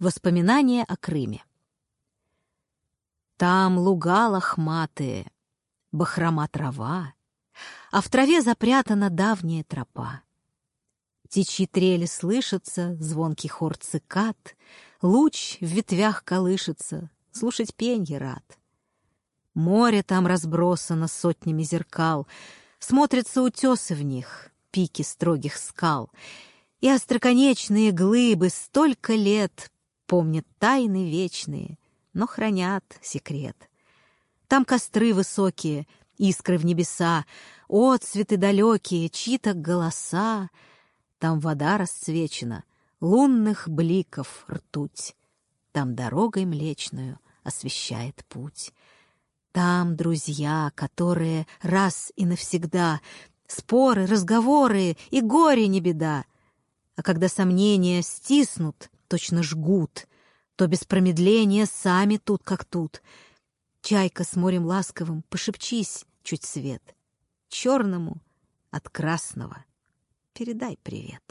Воспоминания о Крыме. Там луга лохматые, бахрома трава, А в траве запрятана давняя тропа. Птичьи трели слышатся, звонкий хор цикад, Луч в ветвях колышется, слушать пенье рад. Море там разбросано сотнями зеркал, Смотрятся утесы в них, пики строгих скал, И остроконечные глыбы столько лет помнят тайны вечные, но хранят секрет. Там костры высокие, искры в небеса, отцветы далекие, чьи-то голоса. Там вода расцвечена, лунных бликов ртуть. Там дорогой млечную освещает путь. Там друзья, которые раз и навсегда Споры, разговоры и горе не беда. А когда сомнения стиснут, точно жгут, то без промедления сами тут как тут. Чайка с морем ласковым, пошепчись чуть свет. Черному от красного передай привет.